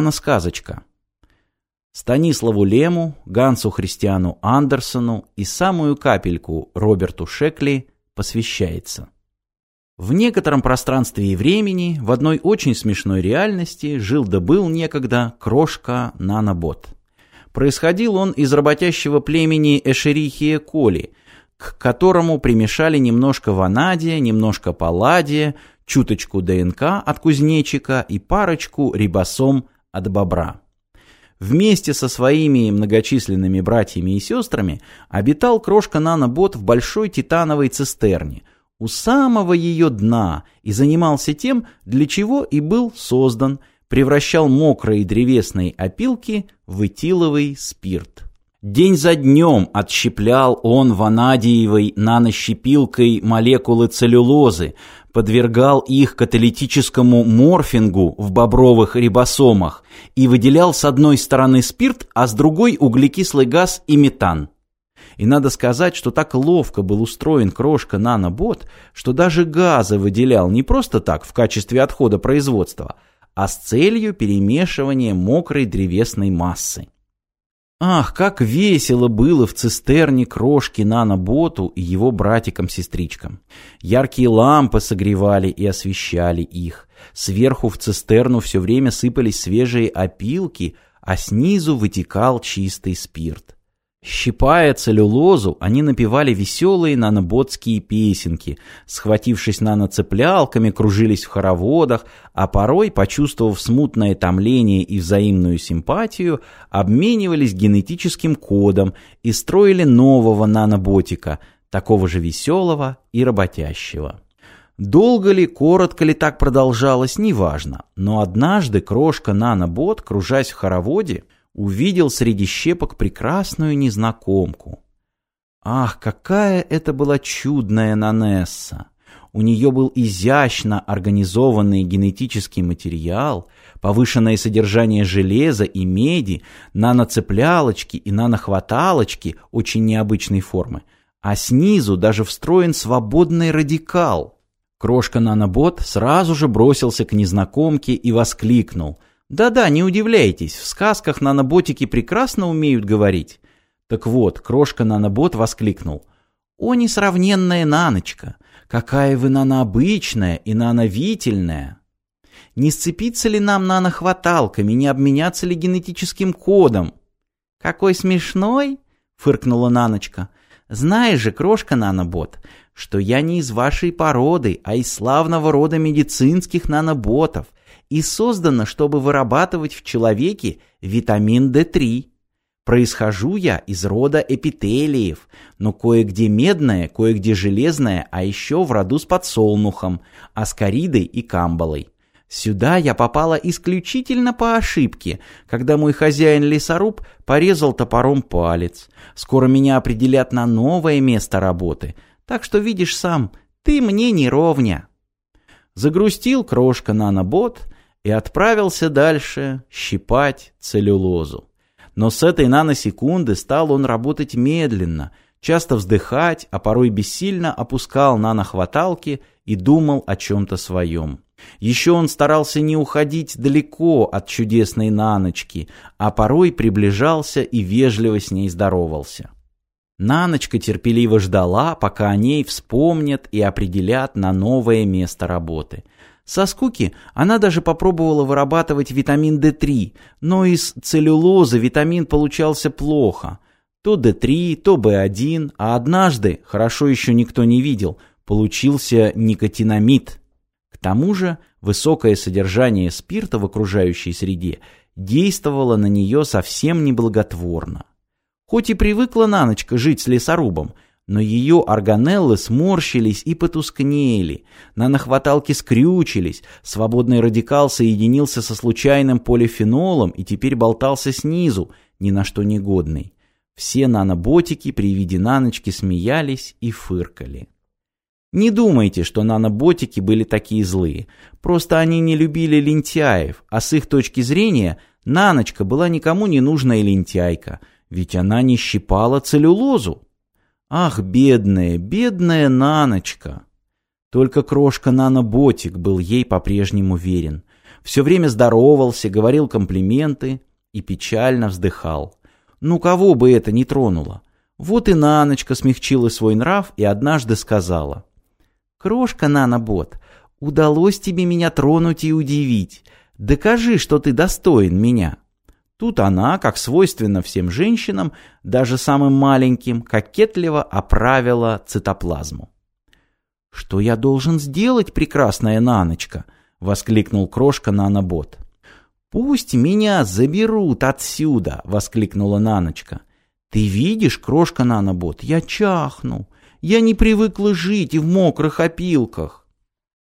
наносказочка. Станиславу Лему, Гансу Христиану Андерсону и самую капельку Роберту Шекли посвящается. В некотором пространстве и времени, в одной очень смешной реальности, жил да был некогда крошка Нанобот. Происходил он из работящего племени Эшерихия Коли, к которому примешали немножко ванадия, немножко палладия, чуточку ДНК от кузнечика и парочку рибосом от бобра. Вместе со своими многочисленными братьями и сестрами обитал крошка Нанобот в большой титановой цистерне, у самого ее дна, и занимался тем, для чего и был создан, превращал мокрые древесные опилки в этиловый спирт. День за днем отщеплял он ванадиевой нанощепилкой молекулы целлюлозы, подвергал их каталитическому морфингу в бобровых рибосомах и выделял с одной стороны спирт, а с другой углекислый газ и метан. И надо сказать, что так ловко был устроен крошка нанобот, что даже газы выделял не просто так в качестве отхода производства, а с целью перемешивания мокрой древесной массы. Ах, как весело было в цистерне крошки наноботу и его братикам-сестричкам. Яркие лампы согревали и освещали их. Сверху в цистерну все время сыпались свежие опилки, а снизу вытекал чистый спирт. Щипая целлюлозу, они напевали веселые наноботские песенки, схватившись наноцеплялками, кружились в хороводах, а порой, почувствовав смутное томление и взаимную симпатию, обменивались генетическим кодом и строили нового наноботика, такого же веселого и работящего. Долго ли, коротко ли так продолжалось, неважно, но однажды крошка нанобот, кружась в хороводе, увидел среди щепок прекрасную незнакомку. Ах, какая это была чудная Нанесса! У нее был изящно организованный генетический материал, повышенное содержание железа и меди, наноцеплялочки и нанохваталочки очень необычной формы, а снизу даже встроен свободный радикал. Крошка нанобот сразу же бросился к незнакомке и воскликнул – да-да, не удивляйтесь, в сказках наноботики прекрасно умеют говорить. Так вот, крошка нанобот воскликнул. «О, несравненная наночка! Какая вы нанообычная и нановительная!» Не сцепиться ли нам нанохваталками, не обменяться ли генетическим кодом? «Какой смешной!» — фыркнула Наночка. «Знаешь же, крошка нанобот, что я не из вашей породы, а из славного рода медицинских наноботов, и создана, чтобы вырабатывать в человеке витамин D3. Происхожу я из рода эпителиев, но кое-где медное, кое-где железное, а еще в роду с подсолнухом, аскаридой и камбалой. Сюда я попала исключительно по ошибке, когда мой хозяин-лесоруб порезал топором палец. Скоро меня определят на новое место работы, так что видишь сам, ты мне не ровня. Загрустил крошка нанобот и отправился дальше щипать целлюлозу. Но с этой наносекунды стал он работать медленно, часто вздыхать, а порой бессильно опускал нанохваталки и думал о чем-то своем. Еще он старался не уходить далеко от чудесной наночки, а порой приближался и вежливо с ней здоровался. Наночка терпеливо ждала, пока о ней вспомнят и определят на новое место работы – со скуки она даже попробовала вырабатывать витамин D3, но из целлюлозы витамин получался плохо. То D3, то B1, а однажды, хорошо еще никто не видел, получился никотинамид. Тому же высокое содержание спирта в окружающей среде действовало на нее совсем неблаготворно. Хоть и привыкла Наночка жить с лесорубом – но ее органеллы сморщились и потускнели, нанохваталки скрючились, свободный радикал соединился со случайным полифенолом и теперь болтался снизу, ни на что негодный. Все наноботики при виде наночки смеялись и фыркали. Не думайте, что наноботики были такие злые. Просто они не любили лентяев, а с их точки зрения наночка была никому не нужная лентяйка, ведь она не щипала целлюлозу. Ах, бедная, бедная Наночка! Только крошка Нана-ботик был ей по-прежнему верен. все время здоровался, говорил комплименты и печально вздыхал. Ну кого бы это не тронуло? Вот и Наночка смягчила свой нрав и однажды сказала. «Крошка, Нанобот, удалось тебе меня тронуть и удивить. Докажи, что ты достоин меня». Тут она, как свойственно всем женщинам, даже самым маленьким, кокетливо оправила цитоплазму. «Что я должен сделать, прекрасная Наночка?» — воскликнул крошка Нанобот. «Пусть меня заберут отсюда!» — воскликнула Наночка. «Ты видишь, крошка Нанобот, я чахну. Я не привыкла жить и в мокрых опилках».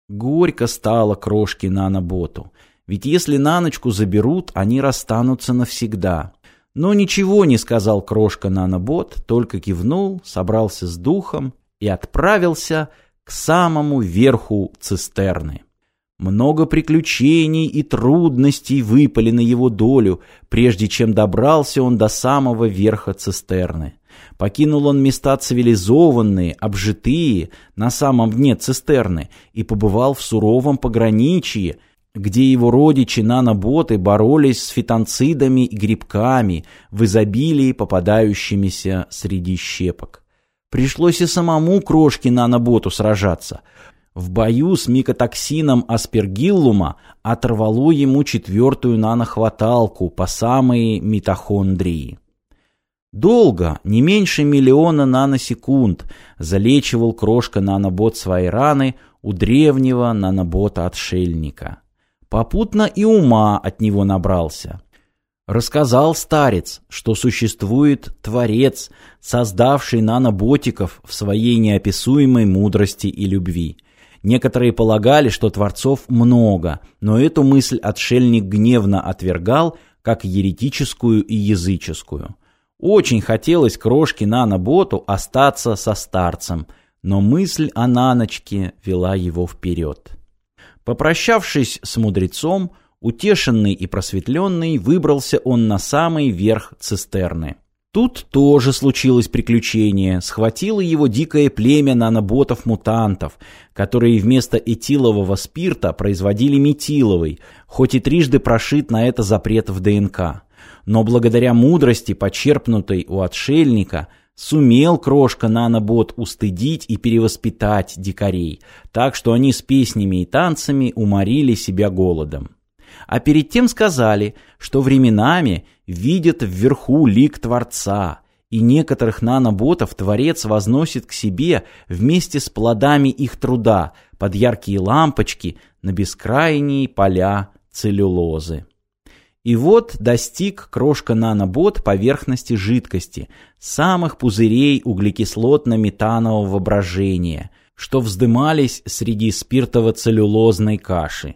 Горько стало крошке Наноботу. Ведь если Наночку заберут, они расстанутся навсегда. Но ничего не сказал крошка Нанобот, только кивнул, собрался с духом и отправился к самому верху цистерны. Много приключений и трудностей выпали на его долю, прежде чем добрался он до самого верха цистерны. Покинул он места цивилизованные, обжитые, на самом дне цистерны, и побывал в суровом пограничье, где его родичи наноботы боролись с фитонцидами и грибками в изобилии попадающимися среди щепок. Пришлось и самому крошке наноботу сражаться. В бою с микотоксином аспергиллума оторвало ему четвертую нанохваталку по самые митохондрии. Долго, не меньше миллиона наносекунд, залечивал крошка нанобот свои раны у древнего нанобота-отшельника. Попутно и ума от него набрался. Рассказал старец, что существует Творец, создавший наноботиков в своей неописуемой мудрости и любви. Некоторые полагали, что творцов много, но эту мысль отшельник гневно отвергал, как еретическую и языческую. Очень хотелось крошке наноботу остаться со старцем, но мысль о наночке вела его вперед. Попрощавшись с мудрецом, утешенный и просветленный, выбрался он на самый верх цистерны. Тут тоже случилось приключение. Схватило его дикое племя наноботов-мутантов, которые вместо этилового спирта производили метиловый, хоть и трижды прошит на это запрет в ДНК. Но благодаря мудрости, почерпнутой у отшельника, Сумел крошка нанобот устыдить и перевоспитать дикарей, так что они с песнями и танцами уморили себя голодом. А перед тем сказали, что временами видят вверху лик Творца, и некоторых наноботов Творец возносит к себе вместе с плодами их труда под яркие лампочки на бескрайние поля целлюлозы. И вот достиг крошка нанобот поверхности жидкости, самых пузырей углекислотно-метанового брожения, что вздымались среди спиртово-целлюлозной каши.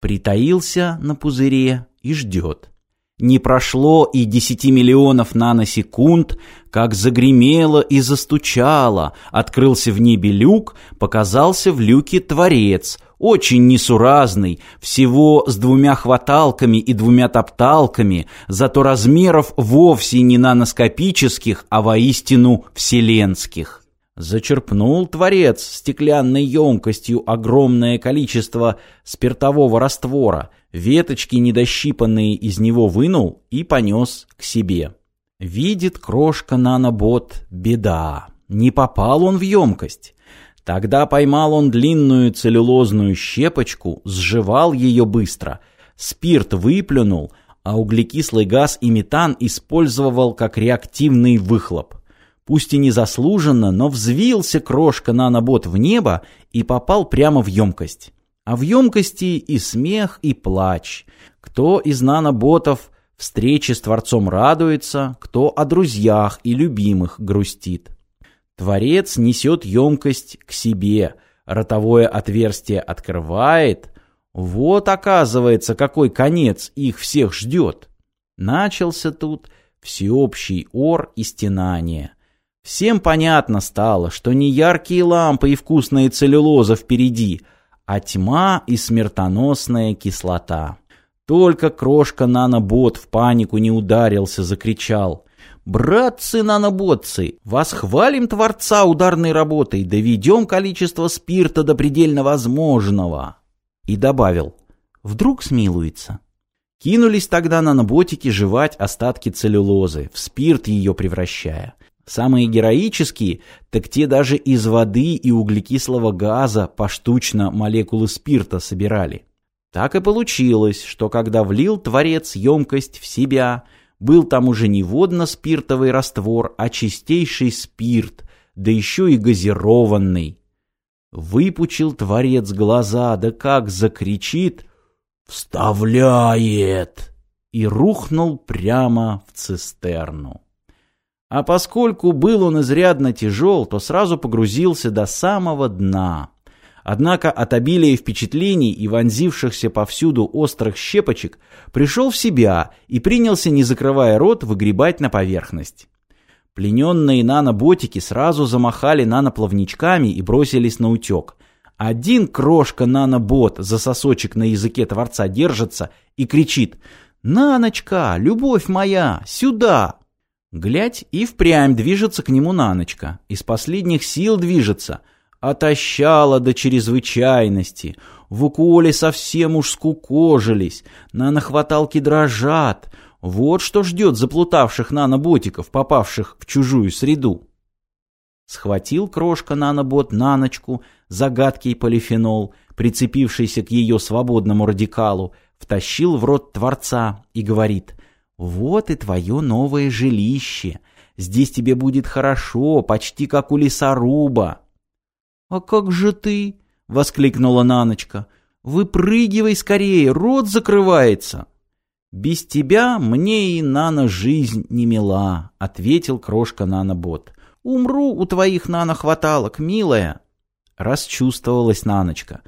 Притаился на пузыре и ждет. Не прошло и десяти миллионов наносекунд, как загремело и застучало, открылся в небе люк, показался в люке Творец, очень несуразный, всего с двумя хваталками и двумя топталками, зато размеров вовсе не наноскопических, а воистину вселенских. Зачерпнул Творец стеклянной емкостью огромное количество спиртового раствора, веточки недощипанные из него вынул и понес к себе. Видит крошка нанобот, беда, не попал он в емкость. Тогда поймал он длинную целлюлозную щепочку, сживал ее быстро, спирт выплюнул, а углекислый газ и метан использовал как реактивный выхлоп. Пусть и незаслуженно, но взвился крошка нанобот в небо и попал прямо в емкость. А в емкости и смех, и плач. Кто из наноботов встречи с Творцом радуется, кто о друзьях и любимых грустит. Творец несет емкость к себе, ротовое отверстие открывает. Вот, оказывается, какой конец их всех ждет. Начался тут всеобщий ор и стенание. Всем понятно стало, что не яркие лампы и вкусная целлюлоза впереди, а тьма и смертоносная кислота. Только крошка нанобот в панику не ударился, закричал. «Братцы-наноботцы, восхвалим Творца ударной работой, доведем количество спирта до предельно возможного!» И добавил, Вдруг смилуется. Кинулись тогда наноботики жевать остатки целлюлозы, в спирт ее превращая. Самые героические, так те даже из воды и углекислого газа поштучно молекулы спирта собирали. Так и получилось, что когда влил Творец емкость в себя, был там уже не водно-спиртовый раствор, а чистейший спирт, да еще и газированный. Выпучил Творец глаза, да как закричит «Вставляет!» и рухнул прямо в цистерну. А поскольку был он изрядно тяжел, то сразу погрузился до самого дна. Однако от обилия впечатлений и вонзившихся повсюду острых щепочек пришел в себя и принялся, не закрывая рот, выгребать на поверхность. Плененные наноботики сразу замахали наноплавничками и бросились на утек. Один крошка нанобот за сосочек на языке Творца держится и кричит «Наночка, любовь моя, сюда!» Глядь, и впрямь движется к нему Наночка, из последних сил движется – отощала до чрезвычайности. В уколе совсем уж скукожились, нанохваталки дрожат. Вот что ждет заплутавших наноботиков, попавших в чужую среду. Схватил крошка нанобот на ночку, загадкий полифенол, прицепившийся к ее свободному радикалу, втащил в рот Творца и говорит «Вот и твое новое жилище. Здесь тебе будет хорошо, почти как у лесоруба». «А как же ты?» — воскликнула Наночка. «Выпрыгивай скорее, рот закрывается!» «Без тебя мне и Нана жизнь не мила», — ответил крошка Нанобот. «Умру у твоих нанохваталок, милая». Расчувствовалась Наночка.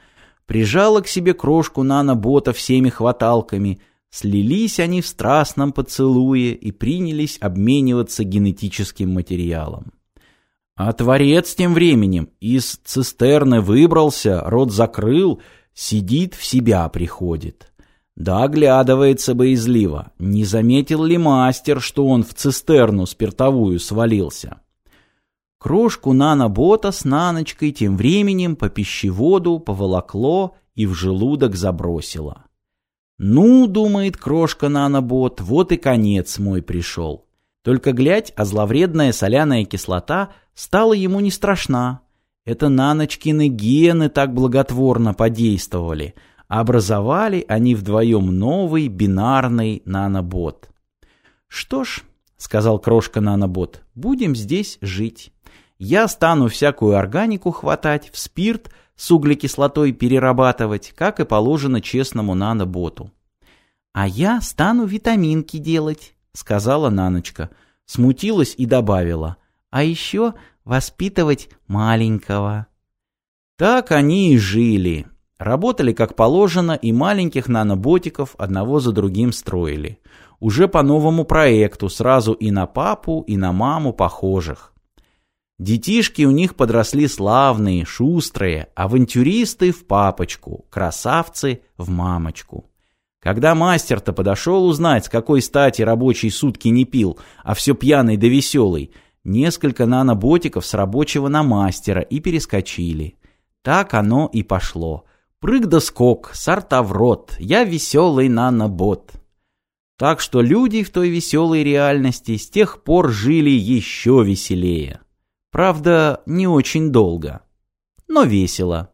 Прижала к себе крошку Нанобота всеми хваталками. Слились они в страстном поцелуе и принялись обмениваться генетическим материалом. А Творец тем временем из цистерны выбрался, рот закрыл, сидит, в себя приходит. Да оглядывается боязливо, не заметил ли мастер, что он в цистерну спиртовую свалился. Крошку нанобота с наночкой тем временем по пищеводу поволокло и в желудок забросило. «Ну, — думает крошка нанобот, — вот и конец мой пришел. Только глядь, а зловредная соляная кислота стала ему не страшна. Это Наночкины гены так благотворно подействовали. Образовали они вдвоем новый бинарный нанобот. «Что ж», — сказал крошка нанобот, — «будем здесь жить. Я стану всякую органику хватать, в спирт с углекислотой перерабатывать, как и положено честному наноботу». «А я стану витаминки делать», сказала Наночка. Смутилась и добавила. А еще воспитывать маленького. Так они и жили. Работали как положено и маленьких наноботиков одного за другим строили. Уже по новому проекту, сразу и на папу, и на маму похожих. Детишки у них подросли славные, шустрые, авантюристы в папочку, красавцы в мамочку. Когда мастер-то подошел узнать, с какой стати рабочий сутки не пил, а все пьяный да веселый, несколько наноботиков с рабочего на мастера и перескочили. Так оно и пошло. Прыг да скок, сорта в рот, я веселый нанобот. Так что люди в той веселой реальности с тех пор жили еще веселее. Правда, не очень долго, но весело.